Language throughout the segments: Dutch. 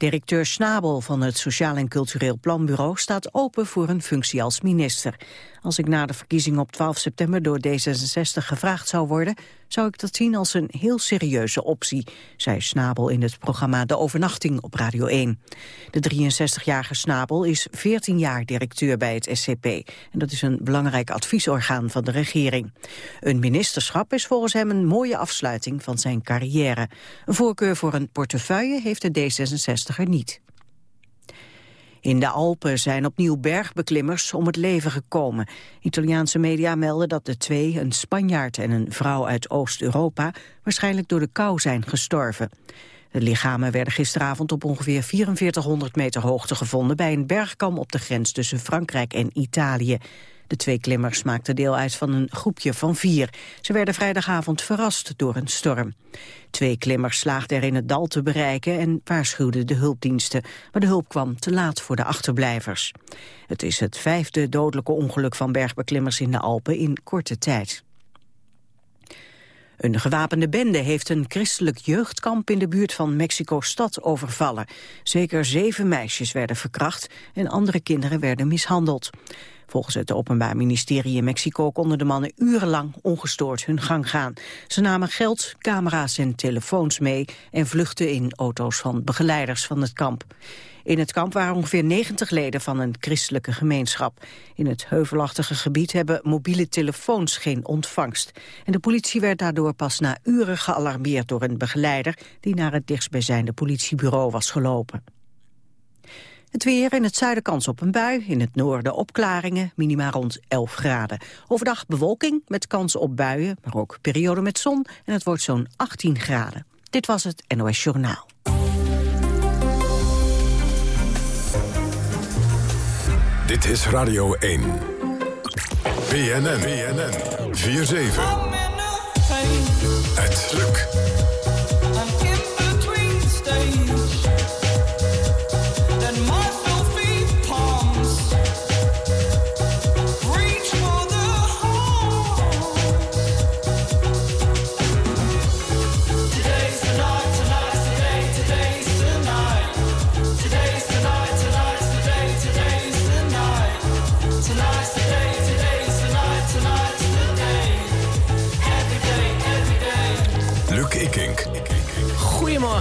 Directeur Snabel van het Sociaal en Cultureel Planbureau staat open voor een functie als minister. Als ik na de verkiezingen op 12 september door D66 gevraagd zou worden, zou ik dat zien als een heel serieuze optie, zei Snabel in het programma De Overnachting op Radio 1. De 63-jarige Snabel is 14 jaar directeur bij het SCP en dat is een belangrijk adviesorgaan van de regering. Een ministerschap is volgens hem een mooie afsluiting van zijn carrière. Een voorkeur voor een portefeuille heeft de D66er niet. In de Alpen zijn opnieuw bergbeklimmers om het leven gekomen. Italiaanse media melden dat de twee, een Spanjaard en een vrouw uit Oost-Europa, waarschijnlijk door de kou zijn gestorven. De lichamen werden gisteravond op ongeveer 4400 meter hoogte gevonden bij een bergkam op de grens tussen Frankrijk en Italië. De twee klimmers maakten deel uit van een groepje van vier. Ze werden vrijdagavond verrast door een storm. Twee klimmers slaagden erin het dal te bereiken en waarschuwden de hulpdiensten. Maar de hulp kwam te laat voor de achterblijvers. Het is het vijfde dodelijke ongeluk van bergbeklimmers in de Alpen in korte tijd. Een gewapende bende heeft een christelijk jeugdkamp in de buurt van Mexico-stad overvallen. Zeker zeven meisjes werden verkracht en andere kinderen werden mishandeld. Volgens het Openbaar Ministerie in Mexico konden de mannen urenlang ongestoord hun gang gaan. Ze namen geld, camera's en telefoons mee en vluchtten in auto's van begeleiders van het kamp. In het kamp waren ongeveer 90 leden van een christelijke gemeenschap. In het heuvelachtige gebied hebben mobiele telefoons geen ontvangst. En de politie werd daardoor pas na uren gealarmeerd door een begeleider... die naar het dichtstbijzijnde politiebureau was gelopen. Het weer in het zuiden kans op een bui, in het noorden opklaringen, minima rond 11 graden. Overdag bewolking met kans op buien, maar ook periode met zon en het wordt zo'n 18 graden. Dit was het NOS Journaal. Dit is Radio 1. BNN, BNN, 4-7. Het lukt.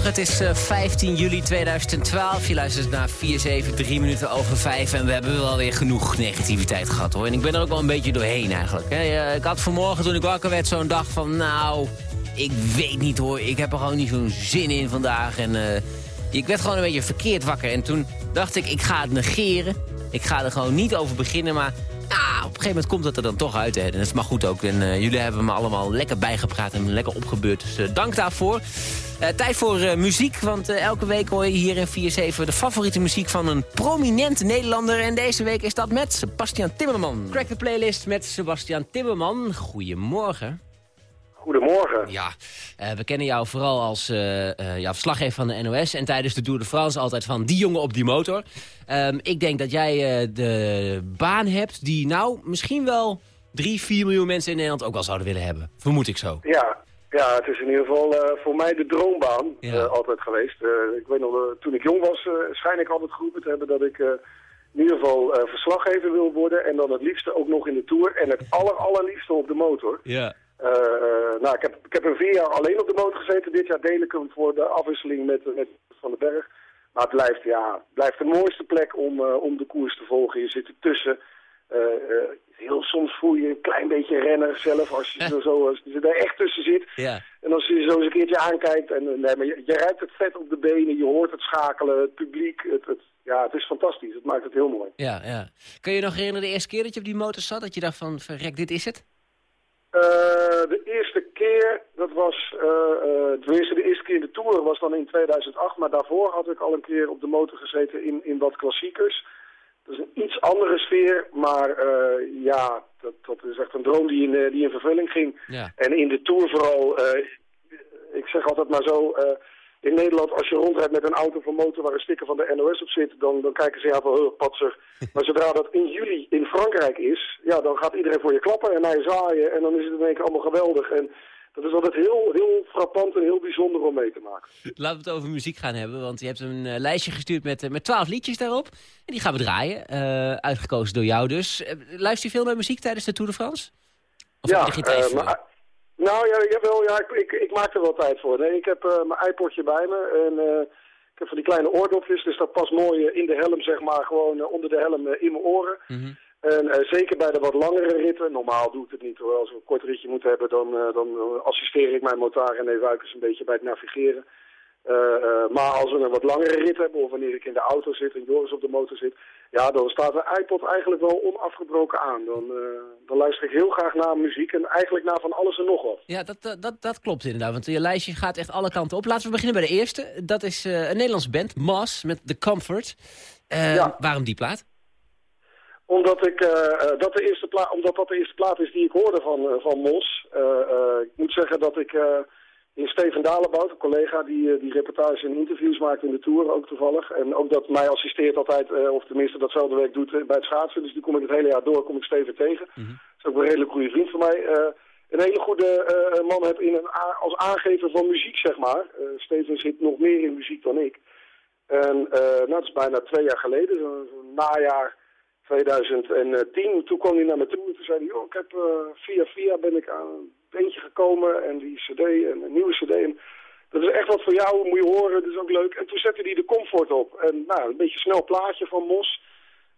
Het is 15 eh, juli 2012. Je luistert naar 4-7, 3 minuten over 5. En we hebben wel weer genoeg negativiteit gehad hoor. En ik ben er ook wel een beetje doorheen eigenlijk. Ik had vanmorgen toen ik wakker werd zo'n dag van... nou, ik weet niet hoor, ik heb er gewoon niet zo'n zin in vandaag. En uh, ik werd gewoon een beetje verkeerd wakker. En toen dacht ik, ik ga het negeren. Ik ga er gewoon niet over beginnen, maar op een gegeven moment komt het er dan toch uit. Hè. En dat is maar goed ook. En uh, jullie hebben me allemaal lekker bijgepraat en lekker opgebeurd. Dus uh, dank daarvoor. Uh, tijd voor muziek, want elke week hoor je hier in 4-7 de favoriete muziek van een prominente Nederlander. En deze week is dat met Sebastian Timmerman. Crack the playlist met Sebastian Timmerman. Goedemorgen. Goedemorgen. Ja, uh, we kennen jou vooral als uh, uh, ja, verslaggever van de NOS... en tijdens de Tour de France altijd van die jongen op die motor. Um, ik denk dat jij de baan hebt die nou misschien wel 3, 4 miljoen mensen in Nederland ook wel zouden willen hebben. Vermoed ik zo. Ja, ja het is in ieder geval voor mij de droombaan ja. altijd geweest. ik weet nog, toen ik jong was, schijn ik altijd geroepen te hebben dat ik... in ieder geval verslaggever wil worden en dan het liefste ook nog in de Tour. En het aller, allerliefste op de motor. Ja. Uh, nou, ik heb, ik heb een vier jaar alleen op de motor gezeten. Dit jaar deel ik hem voor de afwisseling met, met Van den Berg. Maar het blijft, ja, blijft de mooiste plek om, uh, om de koers te volgen. Je zit ertussen. Uh, heel soms voel je een klein beetje renner zelf als je, er, zo, als je er echt tussen zit. Ja. En als je zo eens een keertje aankijkt. En, nee, maar je, je ruikt het vet op de benen, je hoort het schakelen, het publiek. Het, het, ja, het is fantastisch. Het maakt het heel mooi. Ja, ja. Kun je nog herinneren de eerste keer dat je op die motor zat? Dat je dacht van, verrek, dit is het? Uh, de eerste keer, dat was, uh, tenminste de eerste keer in de Tour was dan in 2008, maar daarvoor had ik al een keer op de motor gezeten in, in wat klassiekers. Dat is een iets andere sfeer, maar ja, dat, dat is echt een droom die in, die in vervulling ging. Ja. En in de Tour vooral, ik zeg altijd maar zo, in Nederland, als je rondrijdt met een auto van motor waar een sticker van de NOS op zit, dan, dan kijken ze ja van, oh, patser. Maar zodra dat in juli in Frankrijk is, ja, dan gaat iedereen voor je klappen en naar je zaaien en dan is het in één keer allemaal geweldig. En Dat is altijd heel, heel frappant en heel bijzonder om mee te maken. Laten we het over muziek gaan hebben, want je hebt een uh, lijstje gestuurd met, uh, met 12 liedjes daarop. En die gaan we draaien, uh, uitgekozen door jou dus. luister je veel naar muziek tijdens de Tour de France? Of ja, heb je geen tijd voor? Maar, nou ja, jawel, ja ik, ik, ik, maak er wel tijd voor. Nee, ik heb mijn iPodje bij me en ik heb van die kleine oordopjes, dus dat past mooi in de helm, zeg maar, gewoon onder de helm in mijn oren. Mm -hmm. En zeker bij de wat langere ritten, normaal doe ik het niet hoor. Als we een kort ritje moeten hebben, dan, dan assisteer ik mijn motar en even Wuikens een beetje bij het navigeren. Uh, maar als we een wat langere rit hebben, of wanneer ik in de auto zit en Joris op de motor zit, ja, dan staat de iPod eigenlijk wel onafgebroken aan. Dan, dan luister ik heel graag naar muziek en eigenlijk naar van alles en nog wat. Ja, dat, dat, dat klopt inderdaad, want je lijstje gaat echt alle kanten op. Laten we beginnen bij de eerste. Dat is een Nederlandse band, Mas, met The Comfort. Ja. Waarom die plaat? Omdat, ik, uh, dat de eerste plaat, omdat dat de eerste plaat is die ik hoorde van, uh, van Mos. Uh, ik moet zeggen dat ik in Steven Dalenbout, een collega die, die reportages en interviews maakt in de Tour, ook toevallig. En ook dat mij assisteert altijd, of tenminste datzelfde werk doet bij het schaatsen. Dus die kom ik het hele jaar door, kom ik Steven tegen. Mm -hmm. Dat is ook een redelijk goede vriend van mij. een hele goede man heb in een als aangever van muziek, zeg maar. Steven zit nog meer in muziek dan ik. En nou, dat is bijna twee jaar geleden, zo'n najaar 2010. Toen kwam hij naar me toe en toen zei hij, joh, ik heb via via ben ik aan een beentje gekomen en die cd en een nieuwe cd. En dat is echt wat voor jou, moet je horen, dat is ook leuk. En toen zette hij de comfort op. En nou, een beetje snel plaatje van Mos.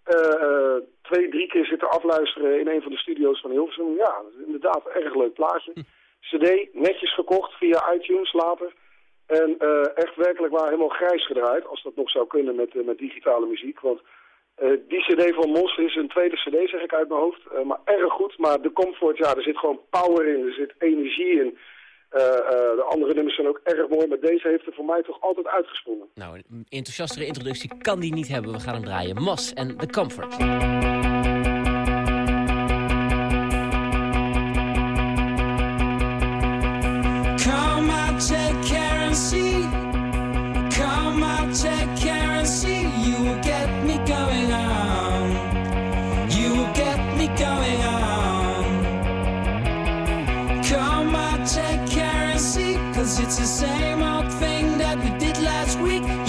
Uh, uh, twee, drie keer zitten afluisteren in een van de studio's van Hilversum. Ja, dat is inderdaad een erg leuk plaatje. CD, netjes gekocht via iTunes later. En echt werkelijk waar helemaal grijs gedraaid, als dat nog zou kunnen met, met digitale muziek. Want uh, die cd van Mos is een tweede cd, zeg ik uit mijn hoofd. Uh, maar erg goed. Maar de Comfort, ja, er zit gewoon power in. Er zit energie in. Uh, de andere nummers zijn ook erg mooi. Maar deze heeft er voor mij toch altijd uitgesprongen. Nou, een enthousiastere introductie kan die niet hebben. We gaan hem draaien. Mos en The Comfort. It's the same old thing that we did last week.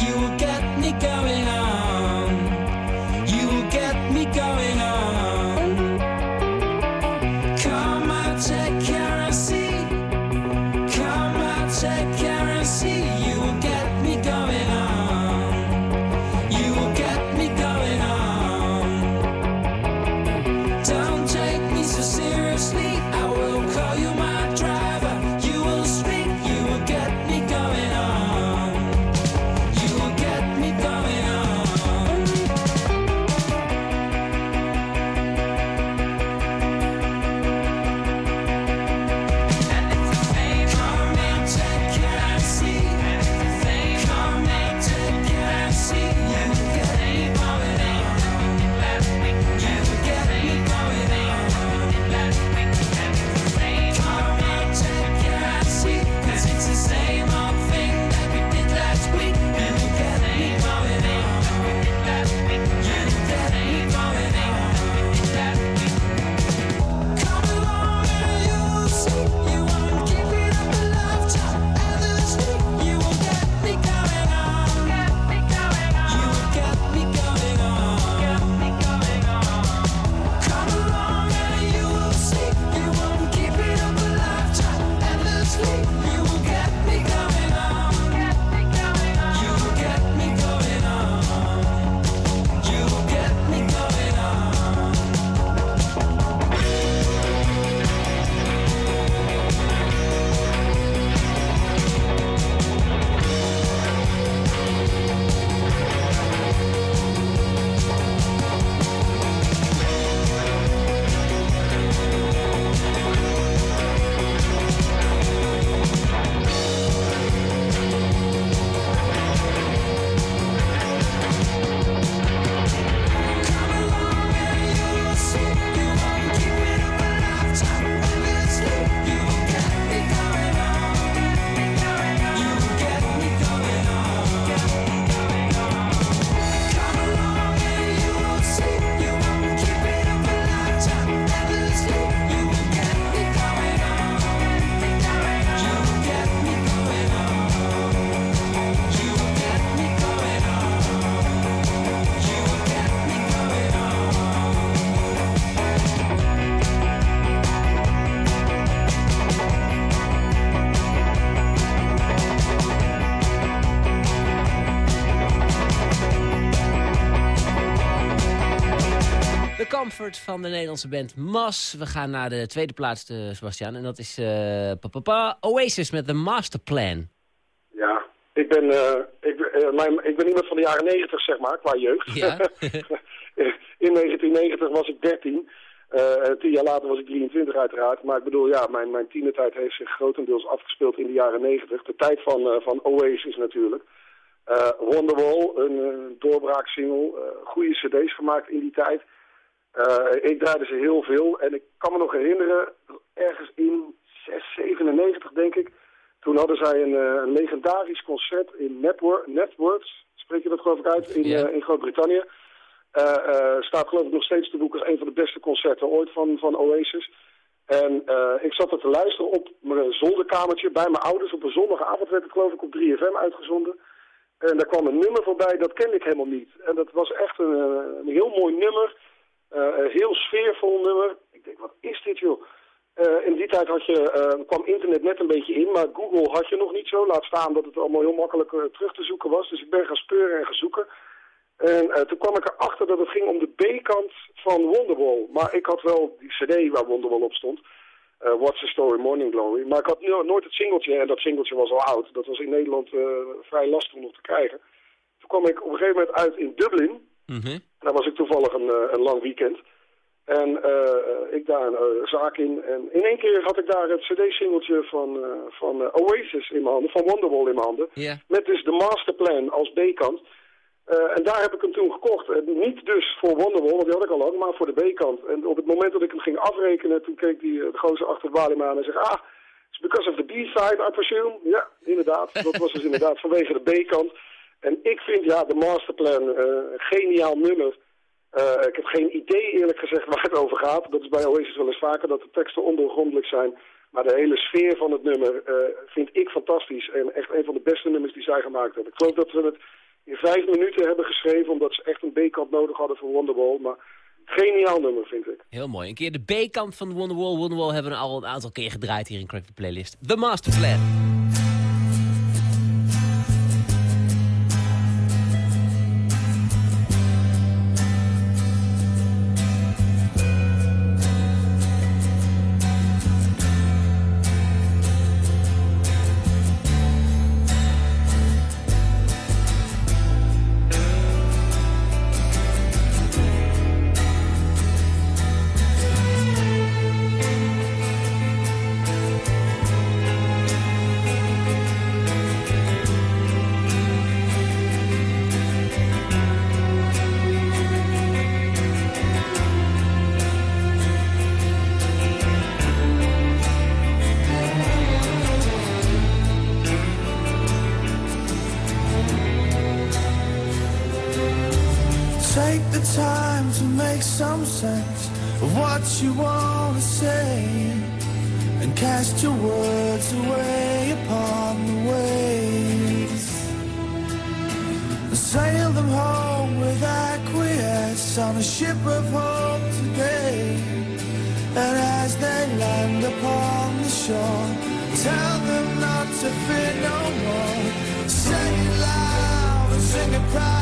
Comfort van de Nederlandse band Mas. We gaan naar de tweede plaats, uh, Sebastian. En dat is uh, papa, Oasis met de Masterplan. Ja, ik ben, uh, ik, mijn, ik ben iemand van de jaren 90, zeg maar, qua jeugd. Ja. In 1990 was ik 13. tien jaar later was ik 23 uiteraard. Maar ik bedoel, ja, mijn, mijn tienertijd heeft zich grotendeels afgespeeld in de jaren 90. De tijd van, van Oasis natuurlijk. Uh, Wonderwall, een, een doorbraaksingle, uh, goede cd's gemaakt in die tijd. Uh, ik draaide ze heel veel en ik kan me nog herinneren, ergens in 697 denk ik, toen hadden zij een, een legendarisch concert in Network, Networks, spreek je dat geloof ik uit, in, Ja. in Groot-Brittannië. staat geloof ik nog steeds te boek als een van de beste concerten ooit van, van Oasis. En ik zat er te luisteren op mijn zolderkamertje bij mijn ouders. Op een zondage avond werd het geloof ik op 3FM uitgezonden. En daar kwam een nummer voorbij, dat kende ik helemaal niet. En dat was echt een, een heel mooi nummer. Uh, een heel sfeervol nummer. Ik denk, wat is dit joh? Uh, in die tijd had je, uh, kwam internet net een beetje in, maar Google had je nog niet zo. Laat staan dat het allemaal heel makkelijk terug te zoeken was. Dus ik ben gaan speuren en gaan zoeken. En toen kwam ik erachter dat het ging om de B-kant van Wonderwall. Maar ik had wel die cd waar Wonderwall op stond. What's the Story, Morning Glory. Maar ik had no nooit het singeltje, en dat singeltje was al oud. Dat was in Nederland vrij lastig om nog te krijgen. Toen kwam ik op een gegeven moment uit in Dublin. Mm -hmm. Daar was ik toevallig een, uh, een lang weekend. En ik daar een zaak in. En in één keer had ik daar het cd-singeltje van, van Oasis in mijn handen. Van Wonderwall in mijn handen. Yeah. Met dus de masterplan als B-kant. En daar heb ik hem toen gekocht. En niet dus voor Wonderwall, want die had ik al lang, maar voor de B-kant. En op het moment dat ik hem ging afrekenen, toen keek die, de gozer achter de balie aan en zei... Ah, it's because of the B-side, I presume. Ja, inderdaad. Dat was dus inderdaad vanwege de B-kant. En ik vind, ja, de masterplan, uh, geniaal nummer. Uh, ik heb geen idee, eerlijk gezegd, waar het over gaat. Dat is bij Oasis wel eens vaker, dat de teksten ondoorgrondelijk zijn. Maar de hele sfeer van het nummer vind ik fantastisch. En echt een van de beste nummers die zij gemaakt hebben. Ik geloof dat we het in vijf minuten hebben geschreven... omdat ze echt een B-kant nodig hadden voor Wonderwall. Maar geniaal nummer, vind ik. Heel mooi. Een keer de B-kant van Wonderwall. Wonderwall hebben we al een aantal keer gedraaid hier in Crack the Playlist. The Masterplan. Some sense of what you want to say and cast your words away upon the waves. Sail them home with acquiesce on a ship of hope today. And as they land upon the shore, tell them not to fear no more. Say it loud and sing it proud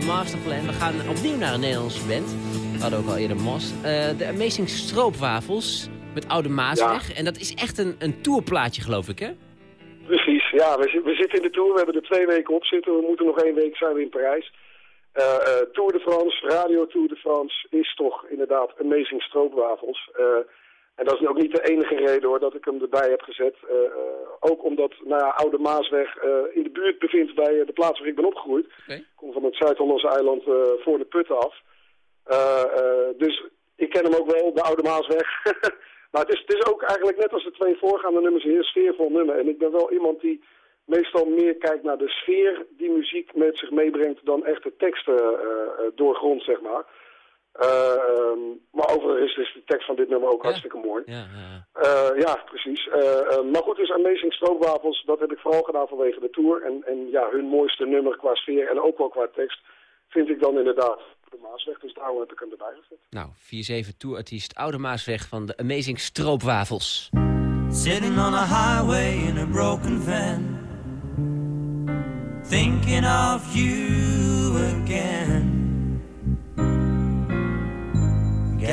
de Masterplan. We gaan opnieuw naar een Nederlandse band. We hadden ook al eerder Mos. Eh, de Amazing Stroopwafels met Oude Maasweg. En dat is echt een, een tourplaatje, geloof ik, hè? Precies, ja, we, we zitten in de Tour, we hebben er twee weken op zitten. We moeten nog één week zijn we in Parijs. Eh, eh, Tour de France, Radio Tour de France is toch inderdaad Amazing Stroopwafels. En dat is ook niet de enige reden hoor dat ik hem erbij heb gezet. Eh, eh, ook omdat nou ja, Oude Maasweg eh, in de buurt bevindt bij de plaats waar ik ben opgegroeid. Ik kom van het Zuid-Hollandse eiland voor de Putten af. Dus ik ken hem ook wel, de Oude Maasweg. maar het is, het is ook eigenlijk net als de twee voorgaande nummers een heel sfeervol nummer. En ik ben wel iemand die meestal meer kijkt naar de sfeer die muziek met zich meebrengt dan echt de teksten doorgrond, zeg maar. Eh, ehm, maar overigens is de tekst van dit nummer ook Ja. hartstikke mooi. Ja, ja. Eh, ja, precies. Eh, eh, maar goed, dus Amazing Stroopwafels, dat heb ik vooral gedaan vanwege de tour. En, en ja, hun mooiste nummer qua sfeer en ook wel qua tekst vind ik dan inderdaad de Maasweg. Dus daarom heb ik hem erbij gezet. Nou, 4-7 tourartiest Oude Maasweg van de Amazing Stroopwafels. Sitting on a highway in a broken van, thinking of you again.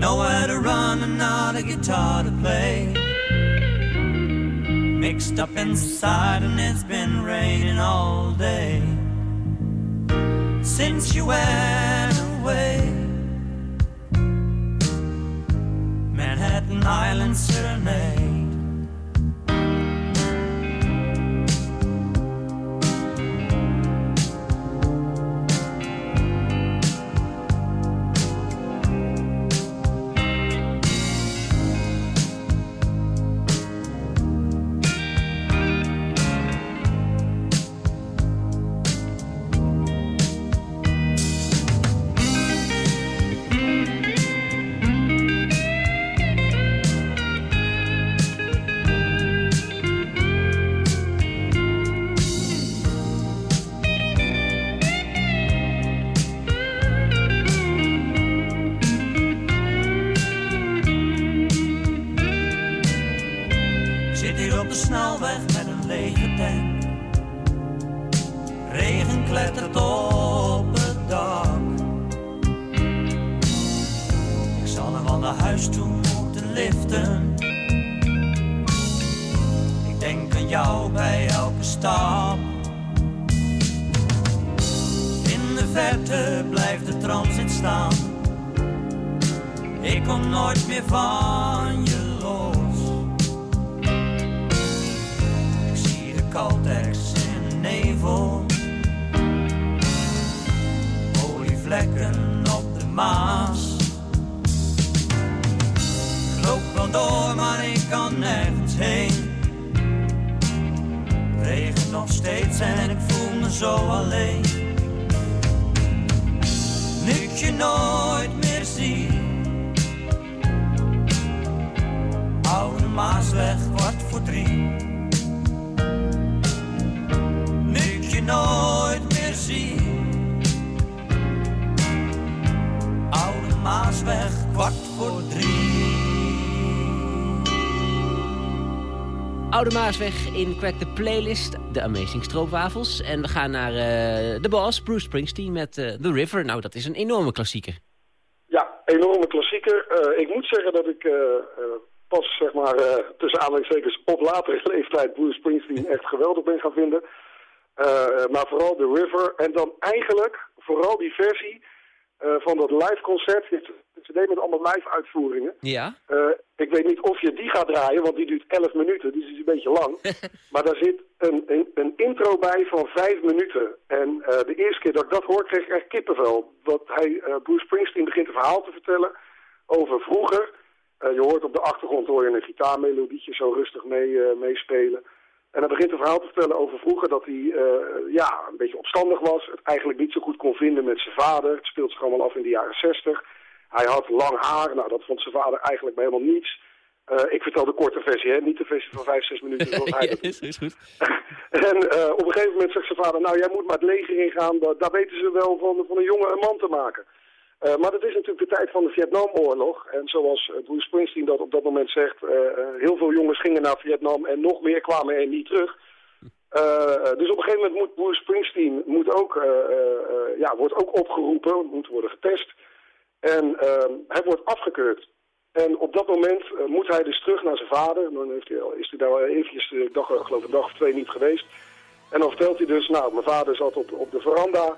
Nowhere to run and not a guitar to play. Mixed up inside, and it's been raining all day. Since you went away, Manhattan Island Serenade. Huis toe moeten liften. Ik denk aan jou bij elke stap. In de verte blijft de transit staan. Ik kom nooit meer van je los. Ik zie de Caltex in de nevel. Olievlekken op de Maas. Door, maar ik kan nergens heen. Het regent nog steeds en ik voel me zo alleen. Nu ik je nooit meer zie. Oude Maasweg, kwart voor drie. Nu ik je nooit meer zie. Oude Maasweg, kwart voor drie. Oude Maasweg in Crack the Playlist, de Amazing Stroopwafels. En we gaan naar eh, de boss, Bruce Springsteen met eh, The River. Nou, dat is een enorme klassieker. Ja, enorme klassieker. Eh, ik moet zeggen dat ik pas zeg maar tussen aanhalingstekens op latere leeftijd Bruce Springsteen echt geweldig ben gaan vinden. Maar vooral The River en dan eigenlijk vooral die versie van dat live concert. Het CD met allemaal live uitvoeringen. Ja? Eh, ik weet niet of je die gaat draaien, want die duurt 11 minuten, dus die is een beetje lang. maar daar zit een, een, een intro bij van 5 minuten. En eh, de eerste keer dat ik dat hoor, kreeg ik echt kippenvel. Dat hij, eh, Bruce Springsteen begint een verhaal te vertellen over vroeger. Eh, je hoort op de achtergrond hoor je een gitaarmelodietje zo rustig mee, eh, meespelen. En hij begint een verhaal te vertellen over vroeger dat hij eh, ja, een beetje opstandig was. Het eigenlijk niet zo goed kon vinden met zijn vader. Het speelt zich allemaal af in de jaren zestig. Hij had lang haar. Nou, dat vond zijn vader eigenlijk bij helemaal niets. Eh, ik vertel de korte versie, hè? niet de versie van vijf, zes minuten zoals hij dat is, is goed. En eh, op een gegeven moment zegt zijn vader, nou jij moet maar het leger ingaan, da- daar weten ze wel van, van een jongen een man te maken. Eh, maar dat is natuurlijk de tijd van de Vietnamoorlog. En zoals eh, Bruce Springsteen dat op dat moment zegt, eh, heel veel jongens gingen naar Vietnam en nog meer kwamen er niet terug. Dus op een gegeven moment moet Bruce Springsteen moet ook, ja, wordt ook opgeroepen, moet worden getest. En ehm, hij wordt afgekeurd. En op dat moment moet hij dus terug naar zijn vader. Dan heeft hij, is hij daar eventjes, ik geloof een dag of twee niet geweest. En dan vertelt hij dus, nou, mijn vader zat op, op de veranda,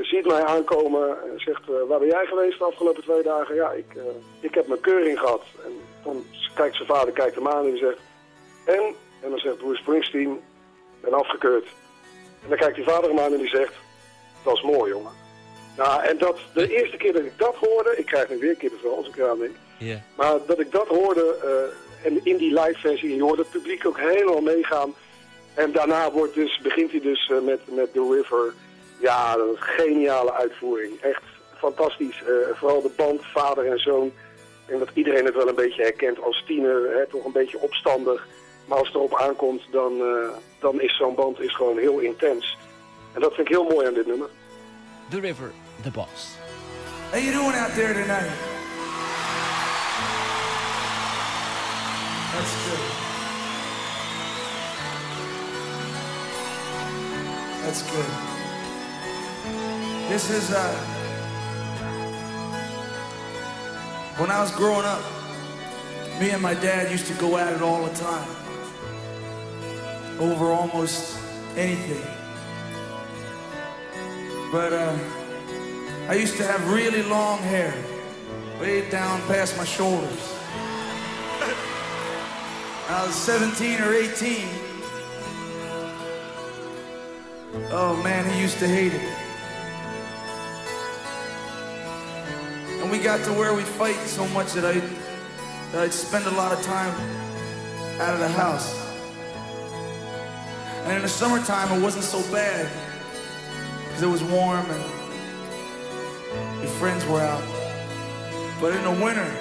ziet mij aankomen en zegt, eh, waar ben jij geweest de afgelopen twee dagen? Ja, ik, eh, ik heb mijn keuring gehad. En dan kijkt zijn vader, kijkt hem aan en die zegt, en? En dan zegt Bruce Springsteen, ben afgekeurd. En dan kijkt die vader hem aan en die zegt, dat is mooi, jongen. Nou, en dat, de eerste keer dat ik dat hoorde, ik krijg nu weer kippenvel als ik eraan denk, maar dat ik dat hoorde eh, en in die live versie, en je hoort het publiek ook helemaal meegaan. En daarna wordt dus, begint hij dus eh, met, met The River. Ja, een geniale uitvoering. Echt fantastisch. Eh, vooral de band vader en zoon. En dat iedereen het wel een beetje herkent als tiener. Hè, toch een beetje opstandig. Maar als het erop aankomt, dan, eh, dan is zo'n band is gewoon heel intens. En dat vind ik heel mooi aan dit nummer. The River, The Boss. How you doing out there tonight? That's good. That's good. This is uh when I was growing up, me and my dad used to go at it all the time. Over almost anything. But uh I used to have really long hair, way down past my shoulders. I was 17 or 18. Oh man, he used to hate it. Got to where we'd fight so much that I'd, that I'd spend a lot of time out of the house. And in the summertime, it wasn't so bad because it was warm and your friends were out. But in the winter,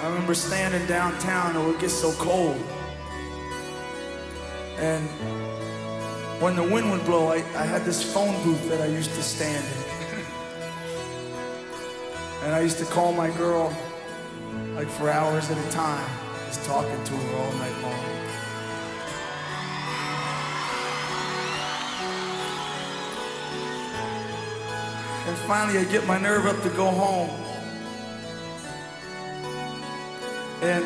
I remember standing downtown and it would get so cold. And when the wind would blow, I, I had this phone booth that I used to stand in. And I used to call my girl like for hours at a time, just talking to her all night long. And finally, I get my nerve up to go home. And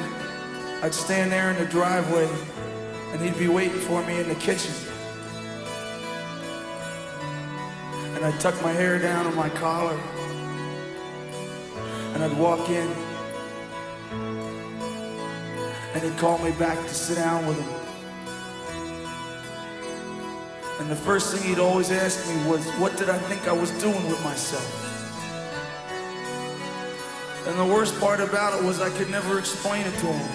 I'd stand there in the driveway, and he'd be waiting for me in the kitchen. And I'd tuck my hair down on my collar, and I'd walk in, and he'd call me back to sit down with him. And the first thing he'd always ask me was, what did I think I was doing with myself? And the worst part about it was I could never explain it to him.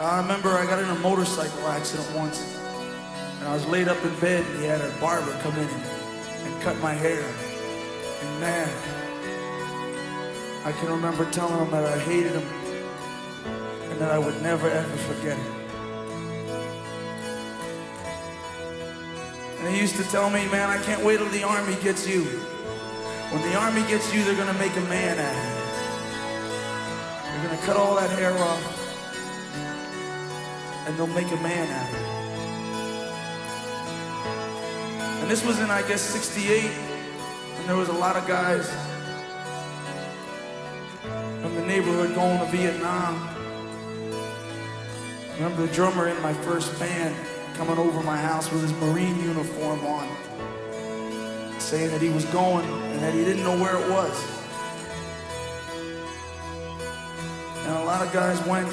I remember I got in a motorcycle accident once, and I was laid up in bed, and he had a barber come in cut my hair. And man, I can remember telling him that I hated him and that I would never ever forget it. And he used to tell me, man, I can't wait till the army gets you. When the army gets you, they're gonna make a man out of you. They're gonna cut all that hair off, and they'll make a man out of you. And this was in, I guess, 68, and there was a lot of guys from the neighborhood going to Vietnam. I remember the drummer in my first band coming over my house with his Marine uniform on, saying that he was going and that he didn't know where it was. And a lot of guys went,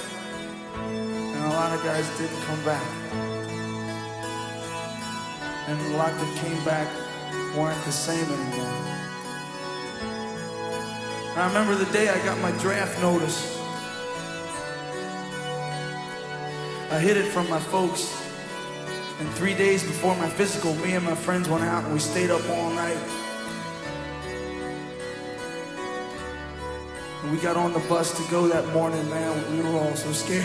and a lot of guys didn't come back. And a lot that came back weren't the same anymore. I remember the day I got my draft notice. I hid it from my folks. And three days before my physical, me and my friends went out and we stayed up all night. And we got on the bus to go that morning, man. We were all so scared.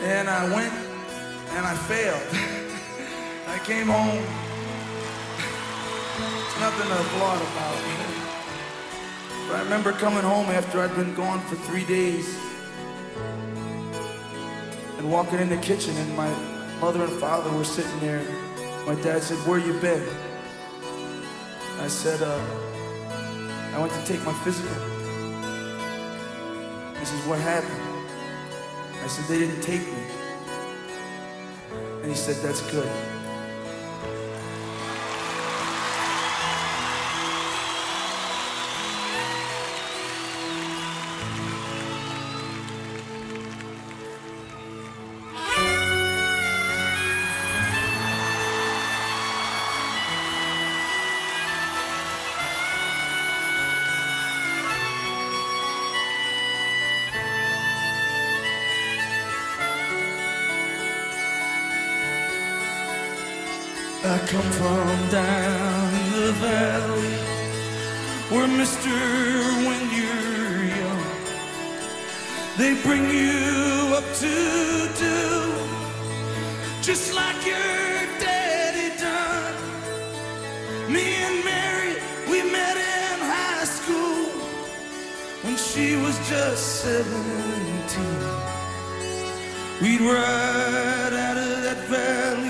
And I went and I failed. I came home. It's nothing to applaud about. But I remember coming home after I'd been gone for three days and walking in the kitchen and my mother and father were sitting there. My dad said, where you been? I said, uh, I went to take my physical. He says, what happened? I said, they didn't take me. And he said, that's good. Come from down in the valley where Mister, when you're young, they bring you up to do just like your daddy done. Me and Mary, we met in high school when she was just 17. We'd ride out of that valley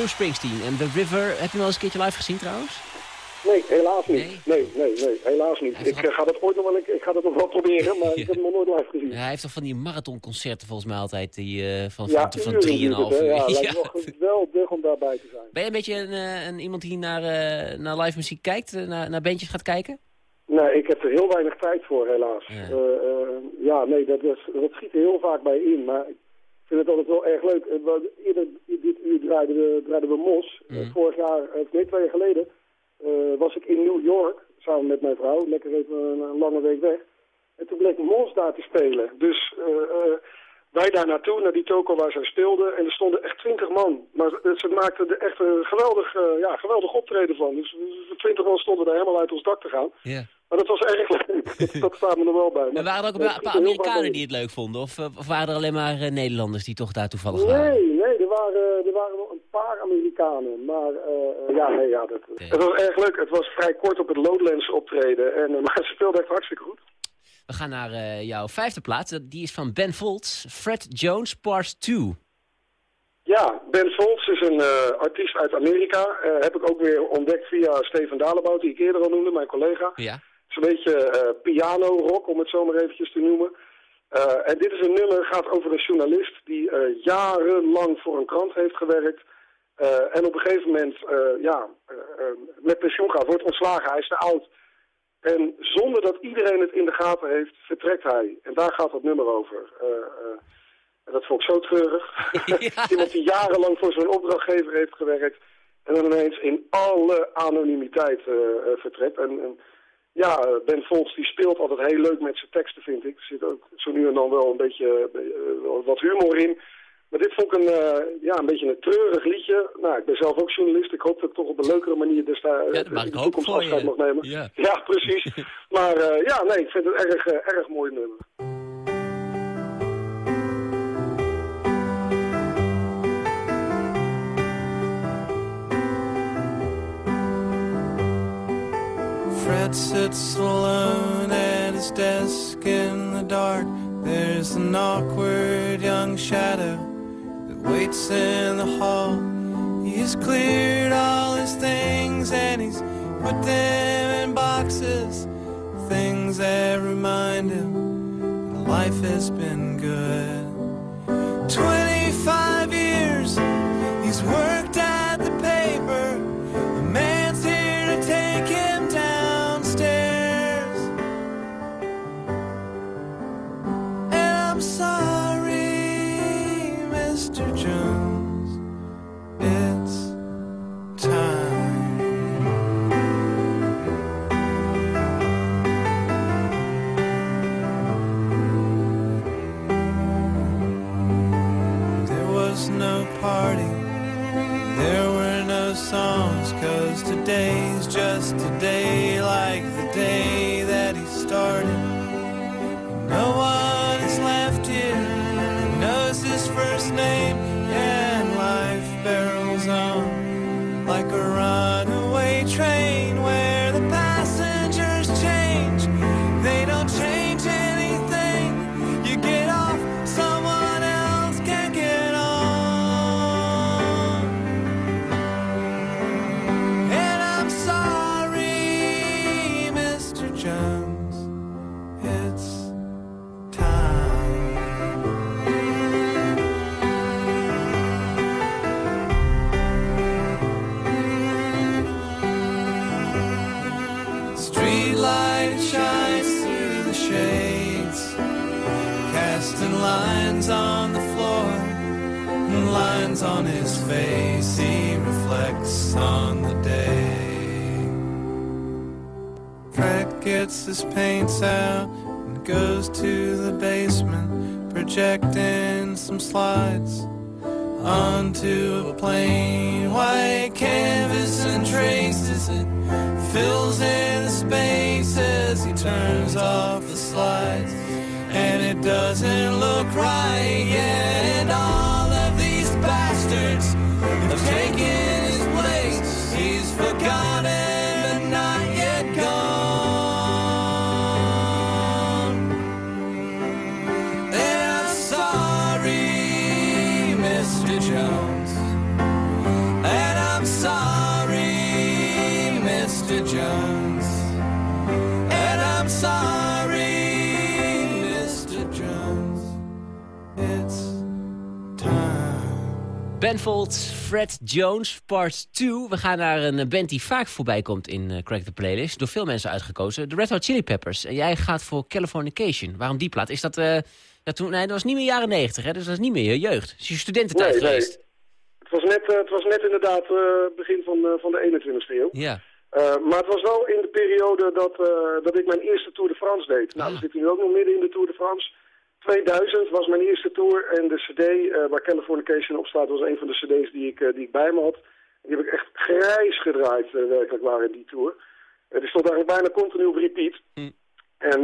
Bruce Springsteen en The River. Heb je hem al eens een keertje live gezien trouwens? Nee, helaas niet. Nee? Nee, nee, nee, helaas niet. Ik eh, ga dat ooit nog wel, ik, ik ga dat nog wel proberen, maar ik heb hem nog nooit live gezien. Ja, hij heeft toch van die marathonconcerten volgens mij altijd, die, eh, van, Ja, van, van uren 3,5 duurt het, uur. Ja, lijkt Ja. wel geweldig om daarbij te zijn. Ben je een beetje een, eh, een, iemand die naar, naar live muziek kijkt, naar, naar bandjes gaat kijken? Nee, ik heb er heel weinig tijd voor, helaas. Ja. Nee, dat, is, dat schiet er heel vaak bij in, maar vind het altijd wel erg leuk. Eh, Eerder dit uur draaiden we, draaiden we Mos. Eh, Mhm. vorig jaar, of nee, twee jaar geleden, eh, was ik in New York samen met mijn vrouw. Lekker even een, een lange week weg. En toen bleek Mos daar te spelen. Dus eh, eh, wij daar naartoe, naar die toko waar zij speelden. En er stonden echt twintig man. Maar ze maakten er echt een geweldig, eh, ja, geweldig optreden van. Dus twintig man stonden daar helemaal uit ons dak te gaan. Ja. Maar dat was erg leuk. dat, staat me er wel bij. En Maar- waren er ook een Nee, paar, er Amerikanen die het leuk vonden? Of, eh, of waren er alleen maar eh, Nederlanders die toch daar toevallig waren? Nee, nee, er waren, er waren wel een paar Amerikanen. Maar eh, ja, nee, ja, dat, Nee. het was erg leuk. Het was vrij kort op het Lowlands optreden. En, maar ze speelden echt hartstikke goed. We gaan naar eh, jouw vijfde plaats. Die is van Ben Folds, Fred Jones, Part 2. Ja, Ben Folds is een eh, artiest uit Amerika. Eh, heb ik ook weer ontdekt via Steven Dalebout, die ik eerder al noemde, mijn collega. Ja. Het is een beetje piano-rock, om het zo maar eventjes te noemen. En dit is een nummer, gaat over een journalist die jarenlang voor een krant heeft gewerkt. En op een gegeven moment ja, met pensioen gaat, wordt ontslagen, hij is te oud. En zonder dat iedereen het in de gaten heeft, vertrekt hij. En daar gaat dat nummer over. Eh, eh, en dat vond ik zo treurig. Ja. Iemand die jarenlang voor zo'n opdrachtgever heeft gewerkt. En dan ineens in alle anonimiteit eh, vertrekt. En, en ja, Ben Folds die speelt altijd heel leuk met zijn teksten, vind ik. Er zit ook zo nu en dan wel een beetje wat humor in. Maar dit vond ik een, eh, ja, een beetje een treurig liedje. Nou, ik ben zelf ook journalist. Ik hoop dat ik toch op een leukere manier dus daar, Ja, dat eh, in ik de toekomst voor je. afscheid mag nemen. Ja. precies. maar eh, ja, nee, ik vind het erg, erg mooi nummer. Fred sits alone at his desk in the dark. There's an awkward young shadow waits in the hall. He's cleared all his things and he's put them in boxes. Things that remind him life has been good. 25 years he's worked to just Ben Folds, Fred Jones, part 2. We gaan naar een band die vaak voorbij komt in uh, Crack the Playlist. Door veel mensen uitgekozen. De Red Hot Chili Peppers. En jij gaat voor Californication. Waarom die plaat? Is dat... Uh, dat, toen, nee, dat was niet meer jaren 90, hè? Dus dat is niet meer je jeugd. Het is je studententijd Nee, nee. geweest. Het was net, eh, het was net inderdaad eh, begin van, eh, van de 21ste eeuw. Ja. Eh, maar het was wel in de periode dat, eh, dat ik mijn eerste Tour de France deed. Nou, Ah. we zitten nu ook nog midden in de Tour de France. 2000 was mijn eerste tour en de cd eh, waar Californication op staat was een van de cd's die ik, eh, die ik bij me had. Die heb ik echt grijs gedraaid, eh, werkelijk waar, in die tour. Die stond eigenlijk bijna continu op repeat. Hm. En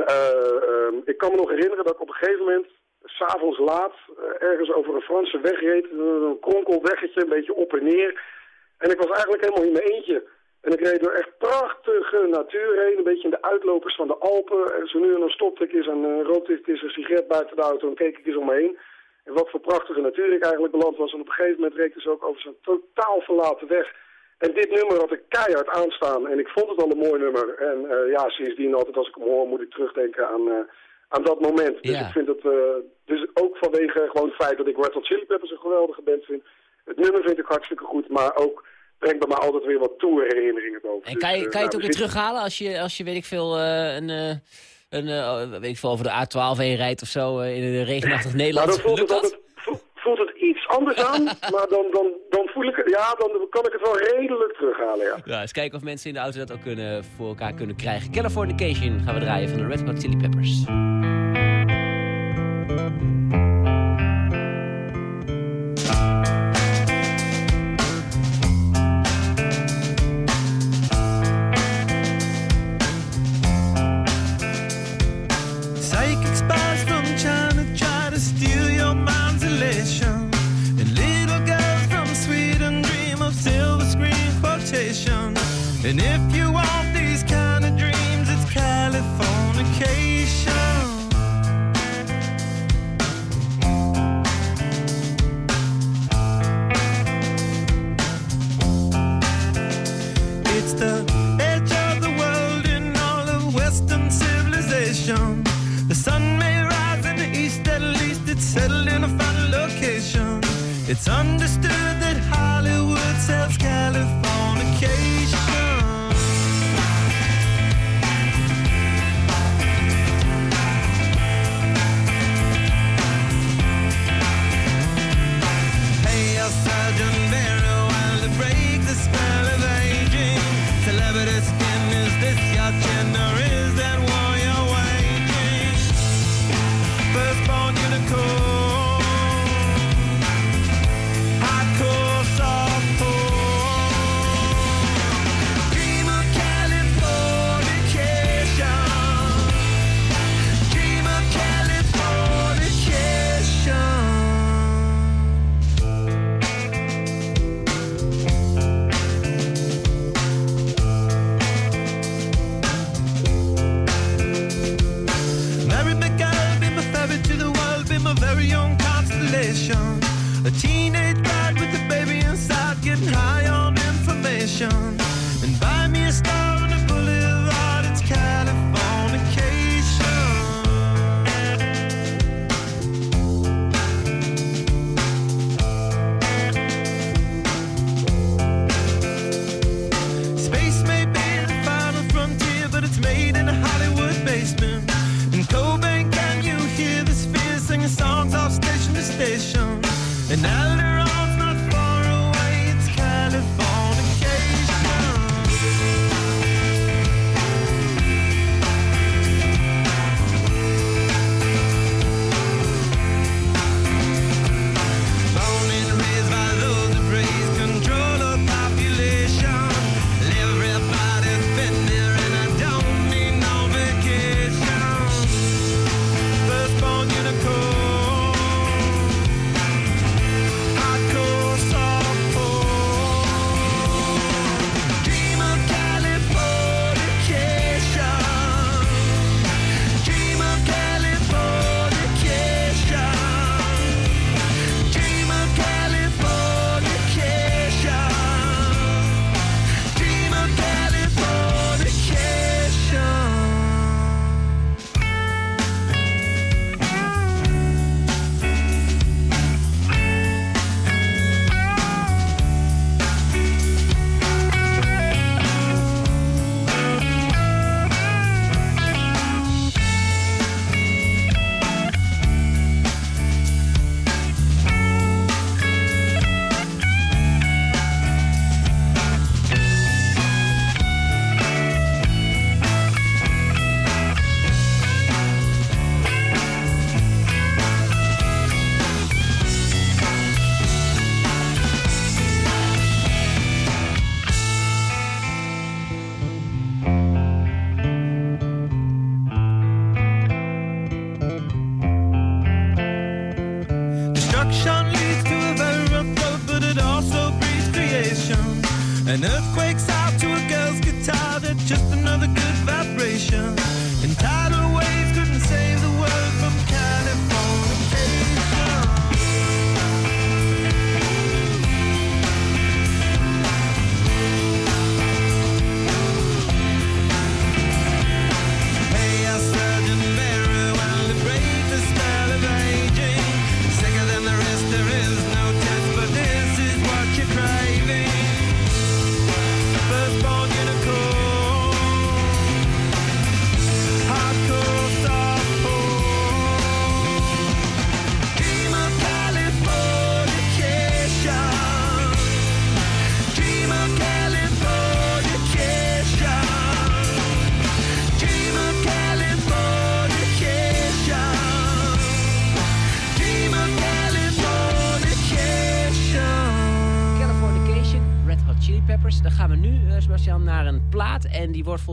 ik kan me nog herinneren dat ik op een gegeven moment, s'avonds laat, ergens over een Franse weg reed. Een kronkel weggetje, een beetje op en neer. En ik was eigenlijk helemaal in mijn eentje. En ik reed door echt prachtige natuur heen, een beetje in de uitlopers van de Alpen. En zo nu en dan stopte ik eens en uh, rookte ik eens een sigaret buiten de auto en keek ik eens om me heen. En wat voor prachtige natuur ik eigenlijk beland was. En op een gegeven moment reed ik dus ook over zo'n totaal verlaten weg. En dit nummer had ik keihard aanstaan en ik vond het al een mooi nummer. En eh, ja, sindsdien altijd als ik hem hoor moet ik terugdenken aan, eh, aan dat moment. Dus Ja. ik vind het, eh, dus ook vanwege gewoon het feit dat ik Red Hot Chili Peppers een geweldige band vind. Het nummer vind ik hartstikke goed, maar ook brengt bij mij altijd weer wat tour-herinneringen boven. En Dus, kan je, eh, kan je het nou, ook we weer terughalen als je, als je weet ik veel, eh, een, eh, een, weet ik veel, over de A12 heen rijdt of zo in een regenachtig Nou, Nederland? dan voelt het, altijd, voelt het iets anders aan, maar dan, dan, dan voel ik het, ja, dan kan ik het wel redelijk terughalen, ja. Ja, eens kijken of mensen in de auto dat ook kunnen, voor elkaar kunnen krijgen. Californication gaan we draaien van de Red Hot Chili Peppers. It's understood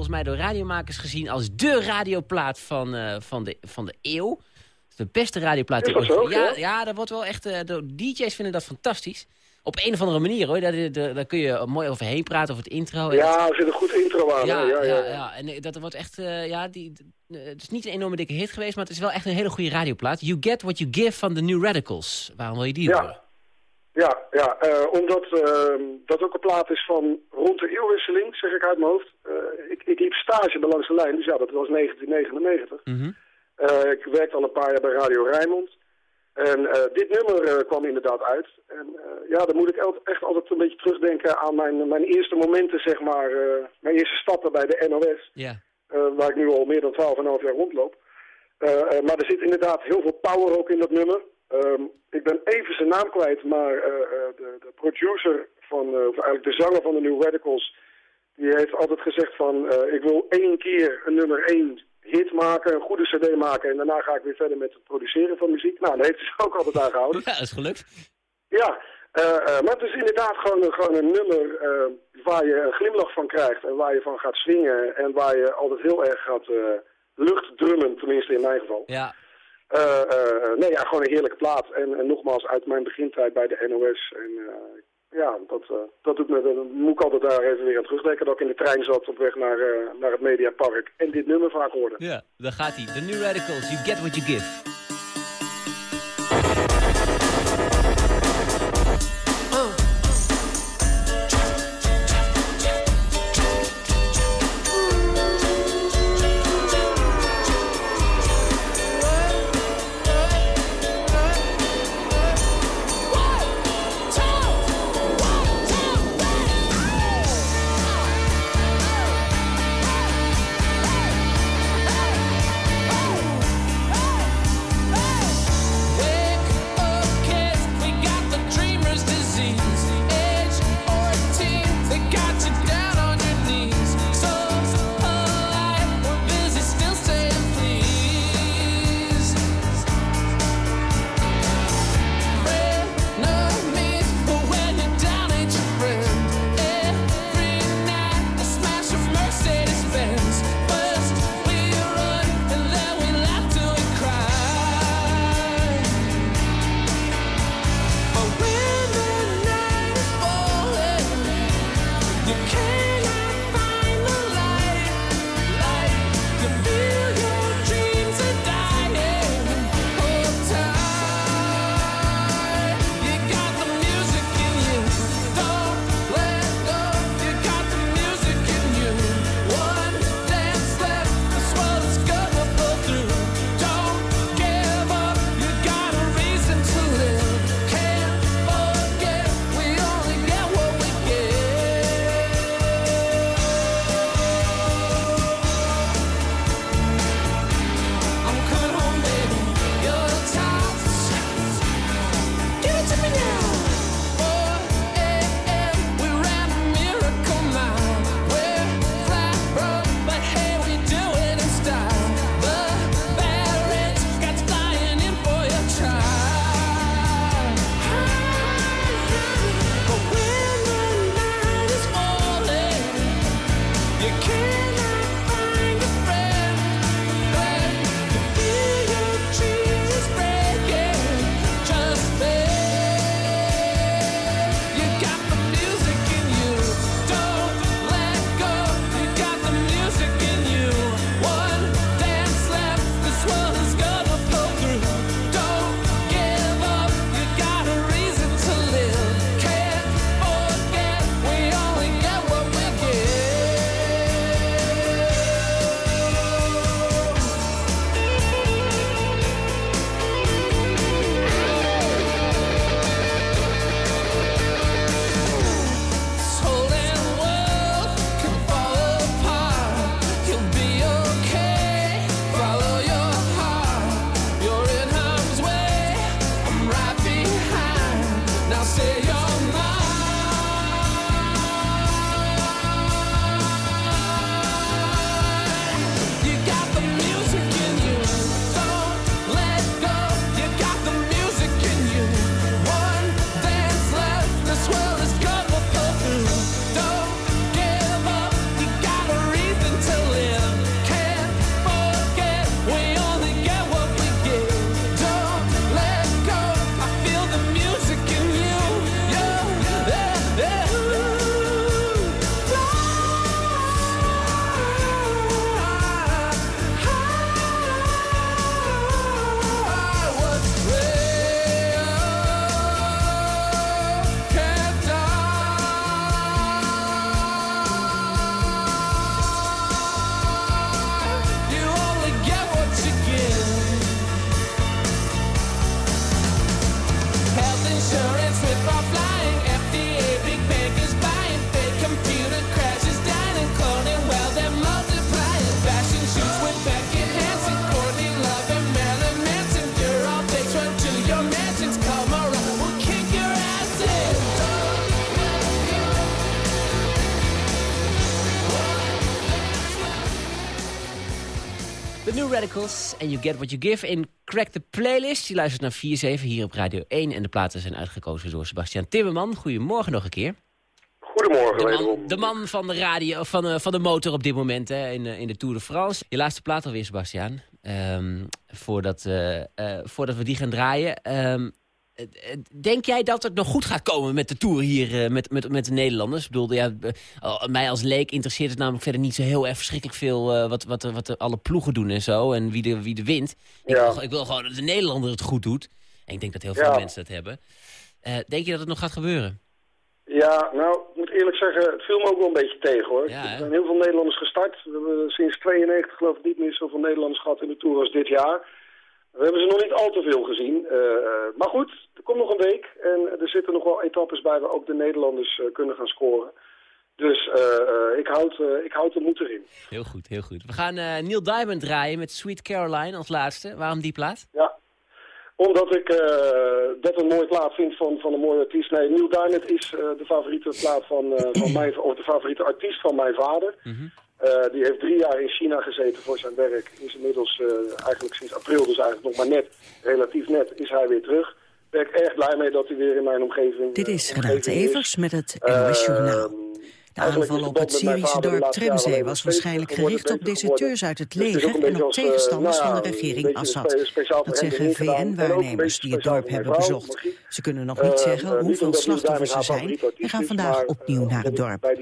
volgens mij door radiomakers gezien als de radioplaat van, uh, van, de, van de eeuw. De beste radioplaat. Dat zo? Ja, ja, dat wordt wel echt... Uh, de DJ's vinden dat fantastisch. Op een of andere manier hoor. Daar, daar, daar kun je mooi overheen praten over het intro. Ja, er zit een goed intro aan. Ja, ja, ja, ja, En dat wordt echt... ja, die, het is niet een enorme dikke hit geweest, maar het is wel echt een hele goede radioplaat. You Get What You Give van The New Radicals. Waarom wil je die ja. horen? Ja, ja uh, omdat uh, dat ook een plaat is van rond de eeuwwisseling, zeg ik uit mijn hoofd. Uh, ik, ik liep stage bij Langs de Lijn, dus ja, dat was 1999. Mm -hmm. ik werkte al een paar jaar bij Radio Rijnmond. En dit nummer kwam inderdaad uit. En ja, dan moet ik echt altijd een beetje terugdenken aan mijn, mijn eerste momenten, zeg maar. mijn eerste stappen bij de NOS. Yeah. waar ik nu al meer dan 12,5 jaar rondloop. maar er zit inderdaad heel veel power ook in dat nummer. Um, ik ben even zijn naam kwijt, maar uh, de, de, producer van, uh, of eigenlijk de zanger van de New Radicals, die heeft altijd gezegd van, ik wil één keer een nummer één hit maken, een goede cd maken en daarna ga ik weer verder met het produceren van muziek. Nou, daar heeft hij zich ook altijd aan gehouden. Ja, dat is gelukt. Ja, maar het is inderdaad gewoon, gewoon een nummer waar je een glimlach van krijgt en waar je van gaat swingen en waar je altijd heel erg gaat luchtdrummen, tenminste in mijn geval. Ja. Uh, uh, nee, ja, gewoon een heerlijke plaat. En, en, nogmaals, uit mijn begintijd bij de NOS. En uh, ja, dat, dat doet me, dan moet ik altijd daar even weer aan terugdenken. Dat ik in de trein zat op weg naar, naar het Mediapark en dit nummer vaak hoorde. Ja, daar gaat hij. The New Radicals, You Get What You Give. Radicals and You Get What You Give in Crack the Playlist. Je luistert naar 4-7 hier op Radio 1 en de platen zijn uitgekozen door Sebastian Timmerman. Goedemorgen nog een keer. Goedemorgen, De man, de man van de radio, van, eh, van de motor op dit moment hè, in, eh, in de Tour de France. Je laatste plaat alweer, Sebastian. Ehm, voordat, eh, voordat we die gaan draaien. Ehm, eh, eh, denk jij dat het nog goed gaat komen met de Tour hier eh, met, met, met de Nederlanders? Ik bedoel, ja, eh, mij als leek interesseert het namelijk verder niet zo heel erg verschrikkelijk veel... eh, wat, wat, wat alle ploegen doen en zo en wie de, wie de wint. Ik, wil, ik wil gewoon dat de Nederlander het goed doet. En ik denk dat heel veel Ja. mensen dat hebben. Eh, denk je dat het nog gaat gebeuren? Ja, nou, ik moet eerlijk zeggen, het viel me ook wel een beetje tegen hoor. Ja, er zijn heel veel Nederlanders gestart. We hebben sinds 92 geloof ik niet meer zoveel Nederlanders gehad in de Tour als dit jaar. We hebben ze nog niet al te veel gezien. Eh, maar goed, er komt nog een week en er zitten nog wel etappes bij waar ook de Nederlanders eh, kunnen gaan scoren. Dus eh, eh, ik, houd, eh, ik houd de moed erin. Heel goed, heel goed. We gaan eh, Neil Diamond draaien met Sweet Caroline als laatste. Waarom die plaat? Ja, omdat ik eh, dat een mooie plaat vind van, van een mooie artiest. Nee, Neil Diamond is eh, de favoriete plaat van, eh, van mijn, of de favoriete artiest van mijn vader. Mhm. Eh, die heeft drie jaar in China gezeten voor zijn werk. Is inmiddels eh, eigenlijk sinds april, dus eigenlijk nog maar net, relatief net, is hij weer terug. Ben ik erg blij mee dat hij weer in mijn omgeving Dit eh, is omgeving Renate is. Evers met het NOS Journaal. De aanval op het Syrische dorp Tremzee was waarschijnlijk gericht op deserteurs uit het leger en op eh, tegenstanders nou van de een regering Assad. Dat zeggen VN-waarnemers die het dorp hebben bezocht. Ze kunnen nog niet Eh, zeggen eh, hoeveel slachtoffers er zijn en gaan vandaag maar, opnieuw eh, naar het dorp.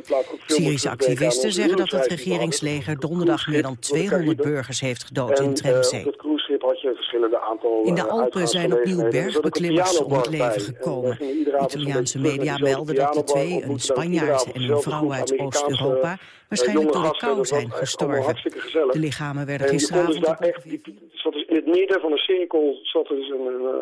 Syrische activisten zeggen dat het regeringsleger donderdag meer dan Op het cruiseschip, 200 door de burgers heeft gedood in eh, Tremzee. Op het cruiseschip had je een verschillende aantal In de eh, Alpen zijn opnieuw. Er bergbeklimmers om het leven En gekomen. Italiaanse media melden dat de twee, een Spanjaard en een vrouw uit Oost-Europa, eh, waarschijnlijk door de kou zijn gestorven. De lichamen werden dus gisteravond zat dus in het midden van een cirkel zat er dus een, een,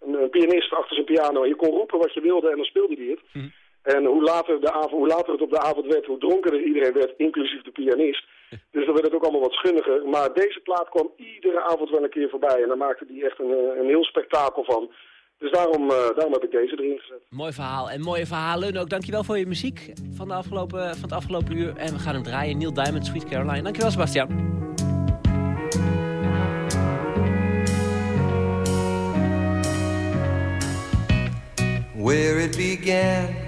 een, een pianist achter zijn piano. En je kon roepen wat je wilde en dan speelde hij het. En hoe later, de avond, hoe later het op de avond werd, hoe dronkener iedereen werd, inclusief de pianist. Dus dan werd het ook allemaal wat schunniger. Maar deze plaat kwam iedere avond wel een keer voorbij. En daar maakte die echt een, eh, een heel spektakel van. Dus daarom, eh, daarom heb ik deze erin gezet. Mooi verhaal en mooie verhalen ook. Dankjewel voor je muziek van, de afgelopen, van het afgelopen uur. En we gaan hem draaien. Neil Diamond, Sweet Caroline. Dankjewel, Sebastian. where it began.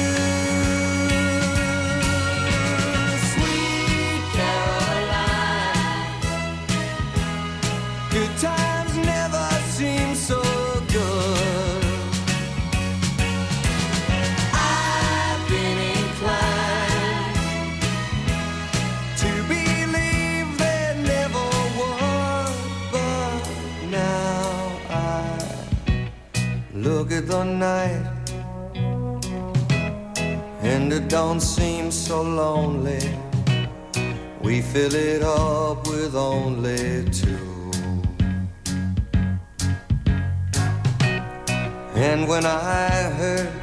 Lonely. We fill it up with only two. And when I hurt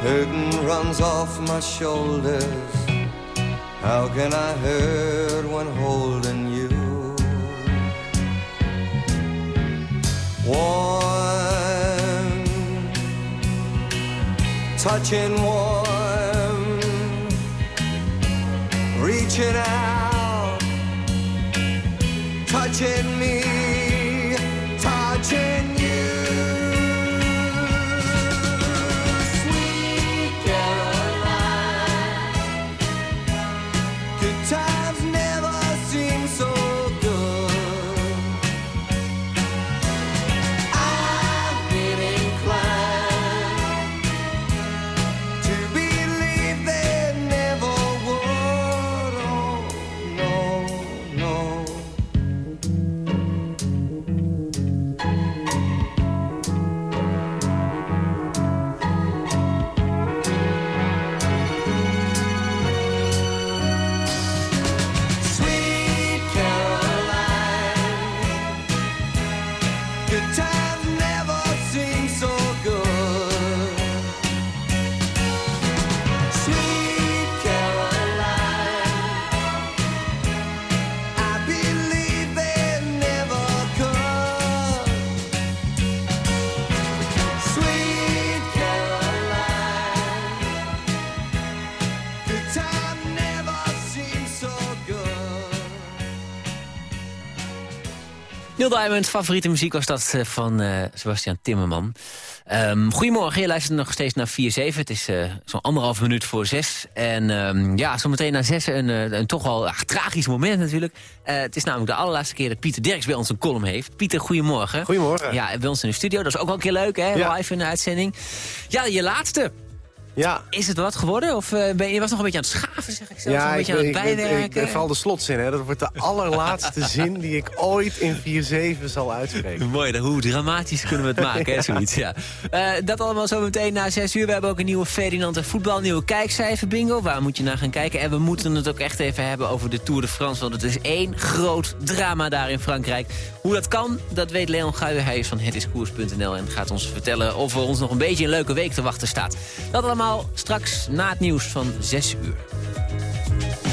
Hurting runs off my shoulders. How can I hurt when holding you? Warm, touching warm, reaching out, touching me, Diamond, favoriete muziek was dat eh, van eh, Sebastian Timmerman. Ehm, goedemorgen, je luistert nog steeds naar 4-7. Het is eh, zo'n anderhalf minuut voor zes. En um, ja, zometeen na zes een, een toch wel ach, tragisch moment natuurlijk. het is namelijk de allerlaatste keer dat Pieter Derks bij ons een column heeft. Pieter, goedemorgen. Goedemorgen. Ja, bij ons in de studio. Dat is ook wel een keer leuk, hè? Ja. Live in de uitzending. Ja, je laatste. Ja. Is het wat geworden? Of ben je, je was nog een beetje aan het schaven, zeg ik zelf? Ja, een ik, beetje aan het ik, ik, bijwerken? ik val de slotzin, hè. Dat wordt de allerlaatste zin die ik ooit in 4-7 zal uitspreken. Mooi, hoe dramatisch kunnen we het maken, hè, zoiets, ja. Eh, dat allemaal zo meteen na 6 uur. We hebben ook een nieuwe Ferdinand en voetbal, nieuwe kijkcijfer bingo. Waar moet je naar gaan kijken? En we moeten het ook echt even hebben over de Tour de France. Want het is één groot drama daar in Frankrijk. Hoe dat kan, dat weet Leon Guijen. Hij is van hetiskoers.nl en gaat ons vertellen of er ons nog een beetje een leuke week te wachten staat. Dat straks na het nieuws van 6 uur.